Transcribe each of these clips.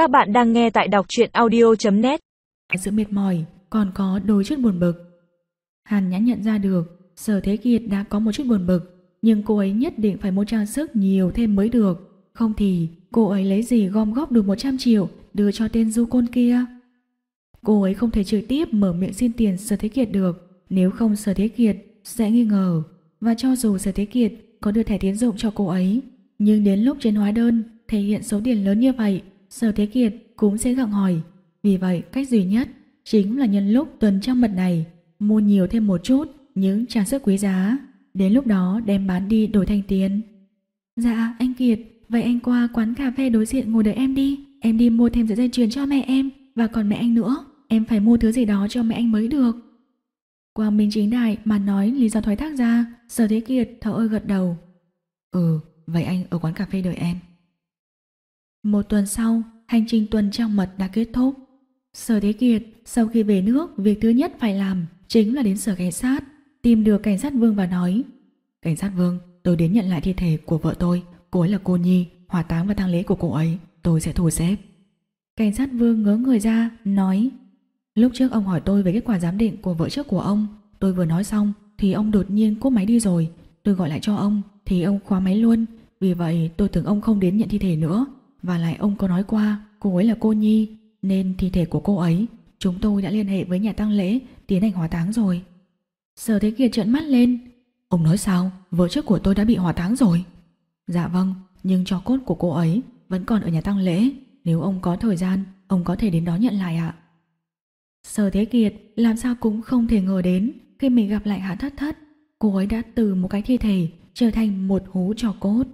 Các bạn đang nghe tại đọc truyện audio.net Sự mệt mỏi, còn có đôi chút buồn bực. Hàn nhã nhận ra được, Sở Thế Kiệt đã có một chút buồn bực, nhưng cô ấy nhất định phải mua trang sức nhiều thêm mới được. Không thì, cô ấy lấy gì gom góp được 100 triệu đưa cho tên du côn kia. Cô ấy không thể trực tiếp mở miệng xin tiền Sở Thế Kiệt được, nếu không Sở Thế Kiệt sẽ nghi ngờ và cho dù Sở Thế Kiệt có đưa thẻ tiến dụng cho cô ấy, nhưng đến lúc trên hóa đơn thể hiện số tiền lớn như vậy Sở Thế Kiệt cũng sẽ gặng hỏi vì vậy cách duy nhất chính là nhân lúc tuần trăng mật này mua nhiều thêm một chút những trang sức quý giá đến lúc đó đem bán đi đổi thành tiền. Dạ anh Kiệt, vậy anh qua quán cà phê đối diện ngồi đợi em đi, em đi mua thêm sợi dây chuyền cho mẹ em và còn mẹ anh nữa, em phải mua thứ gì đó cho mẹ anh mới được. Quang Minh chính đại mà nói lý do thoái thác ra, Sở Thế Kiệt thở ơi gật đầu. Ừ, vậy anh ở quán cà phê đợi em. Một tuần sau, hành trình tuần trăng mật đã kết thúc. Sở Thế Kiệt sau khi về nước, việc thứ nhất phải làm chính là đến sở cảnh sát, tìm được cảnh sát Vương và nói Cảnh sát Vương, tôi đến nhận lại thi thể của vợ tôi, cô ấy là cô Nhi, hỏa táng và tang lễ của cô ấy, tôi sẽ thu xếp. Cảnh sát Vương ngớ người ra, nói Lúc trước ông hỏi tôi về kết quả giám định của vợ trước của ông, tôi vừa nói xong thì ông đột nhiên cúp máy đi rồi, tôi gọi lại cho ông thì ông khóa máy luôn, vì vậy tôi tưởng ông không đến nhận thi thể nữa, và lại ông có nói qua cô ấy là cô Nhi, nên thi thể của cô ấy chúng tôi đã liên hệ với nhà tang lễ tiến hành hỏa táng rồi. Sở Thế Kiệt trợn mắt lên. Ông nói sao? Vợ trước của tôi đã bị hỏa táng rồi. Dạ vâng, nhưng cho cốt của cô ấy vẫn còn ở nhà tang lễ. Nếu ông có thời gian, ông có thể đến đó nhận lại ạ. Sở Thế Kiệt làm sao cũng không thể ngờ đến khi mình gặp lại Hạ Thất Thất. Cô ấy đã từ một cái thi thể trở thành một hú trò cốt.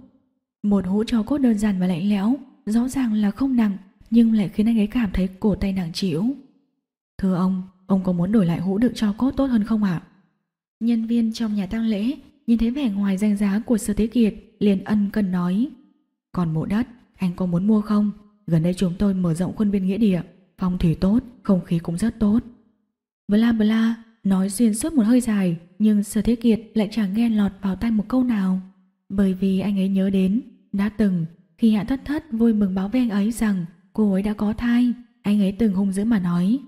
Một hũ trò cốt đơn giản và lạnh lẽo, rõ ràng là không nặng, nhưng lại khiến anh ấy cảm thấy cổ tay nặng trĩu. Thưa ông, ông có muốn đổi lại hũ đựng cho cốt tốt hơn không ạ? Nhân viên trong nhà tang lễ nhìn thấy vẻ ngoài danh giá của sơ Thế Kiệt liền ân cần nói. Còn mộ đất, anh có muốn mua không? Gần đây chúng tôi mở rộng khuôn viên nghĩa địa, phong thủy tốt, không khí cũng rất tốt. Bla bla, nói xuyên suốt một hơi dài, nhưng sơ Thế Kiệt lại chẳng nghe lọt vào tay một câu nào. Bởi vì anh ấy nhớ đến, đã từng, khi Hạ Thất Thất vui mừng báo với anh ấy rằng cô ấy đã có thai, anh ấy từng hung dữ mà nói.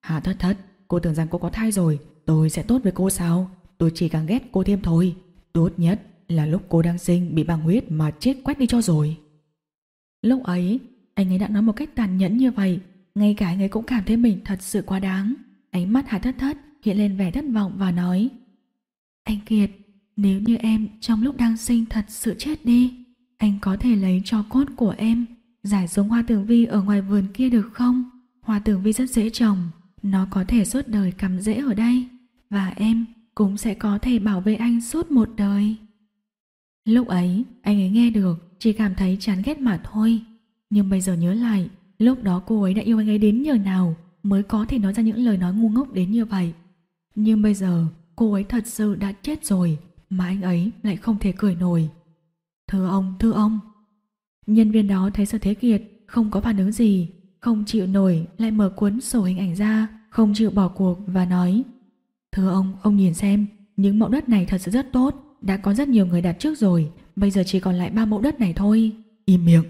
Hạ Thất Thất, cô tưởng rằng cô có thai rồi, tôi sẽ tốt với cô sao? Tôi chỉ càng ghét cô thêm thôi. Tốt nhất là lúc cô đang sinh bị băng huyết mà chết quét đi cho rồi. Lúc ấy, anh ấy đã nói một cách tàn nhẫn như vậy, ngay cả anh ấy cũng cảm thấy mình thật sự quá đáng. Ánh mắt Hạ Thất Thất hiện lên vẻ thất vọng và nói Anh Kiệt, nếu như em trong lúc đang sinh thật sự chết đi, anh có thể lấy cho cốt của em, giải giống hoa tử vi ở ngoài vườn kia được không? Hoa tử vi rất dễ trồng, nó có thể suốt đời cắm rễ ở đây, và em cũng sẽ có thể bảo vệ anh suốt một đời. Lúc ấy, anh ấy nghe được, chỉ cảm thấy chán ghét mà thôi. Nhưng bây giờ nhớ lại, lúc đó cô ấy đã yêu anh ấy đến nhờ nào mới có thể nói ra những lời nói ngu ngốc đến như vậy. Nhưng bây giờ, cô ấy thật sự đã chết rồi, mà anh ấy lại không thể cười nổi. Thưa ông, thưa ông. Nhân viên đó thấy Sở Thế Kiệt không có phản ứng gì, không chịu nổi lại mở cuốn sổ hình ảnh ra, không chịu bỏ cuộc và nói Thưa ông, ông nhìn xem, những mẫu đất này thật sự rất tốt, đã có rất nhiều người đặt trước rồi, bây giờ chỉ còn lại ba mẫu đất này thôi. Im miệng.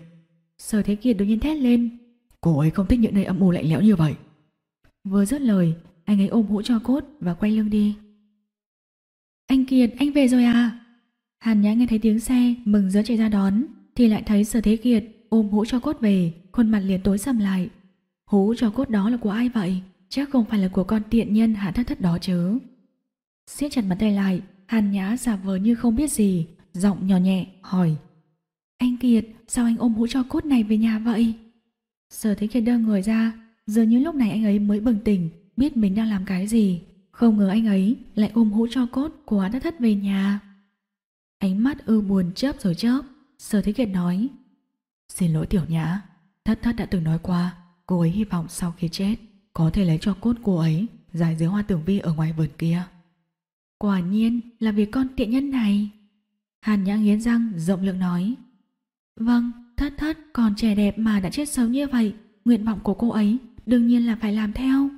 Sở Thế Kiệt đột nhiên thét lên. Cô ấy không thích những nơi âm u lạnh lẽo như vậy. Vừa dứt lời, anh ấy ôm hũ cho cốt và quay lưng đi. Anh Kiệt, anh về rồi à? Hàn Nhã nghe thấy tiếng xe, mừng rỡ chạy ra đón, thì lại thấy Sở Thế Kiệt ôm hũ cho cốt về, khuôn mặt liền tối sầm lại. Hũ cho cốt đó là của ai vậy? Chắc không phải là của con tiện nhân hạ thất thất đó chứ. siết chặt bàn tay lại, Hàn Nhã giả vờ như không biết gì, giọng nhỏ nhẹ, hỏi. Anh Kiệt, sao anh ôm hũ cho cốt này về nhà vậy? Sở Thế Kiệt đơ người ra, dường như lúc này anh ấy mới bừng tỉnh, biết mình đang làm cái gì. Không ngờ anh ấy lại ôm hũ cho cốt của hạ thất thất về nhà. Ánh mắt ưu buồn chớp rồi chớp, Sở Thế Kiệt nói. Xin lỗi Tiểu Nhã, Thất Thất đã từng nói qua, cô ấy hy vọng sau khi chết có thể lấy cho cốt cô ấy giải dưới hoa tưởng vi ở ngoài vườn kia. Quả nhiên là vì con tiện nhân này. Hàn Nhã nghiến răng rộng lượng nói. Vâng, Thất Thất còn trẻ đẹp mà đã chết sớm như vậy, nguyện vọng của cô ấy đương nhiên là phải làm theo.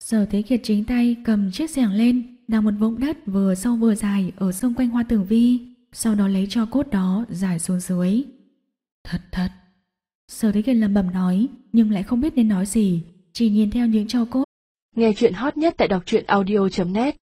Sở Thế Kiệt chính tay cầm chiếc xẻng lên, đào một vũng đất vừa sâu vừa dài ở xung quanh hoa tường vi, sau đó lấy cho cốt đó giải xuống dưới. Thật thật. Sở Thế Kiệt lầm bầm nói, nhưng lại không biết nên nói gì, chỉ nhìn theo những cho cốt. Nghe chuyện hot nhất tại đọc truyện audio.net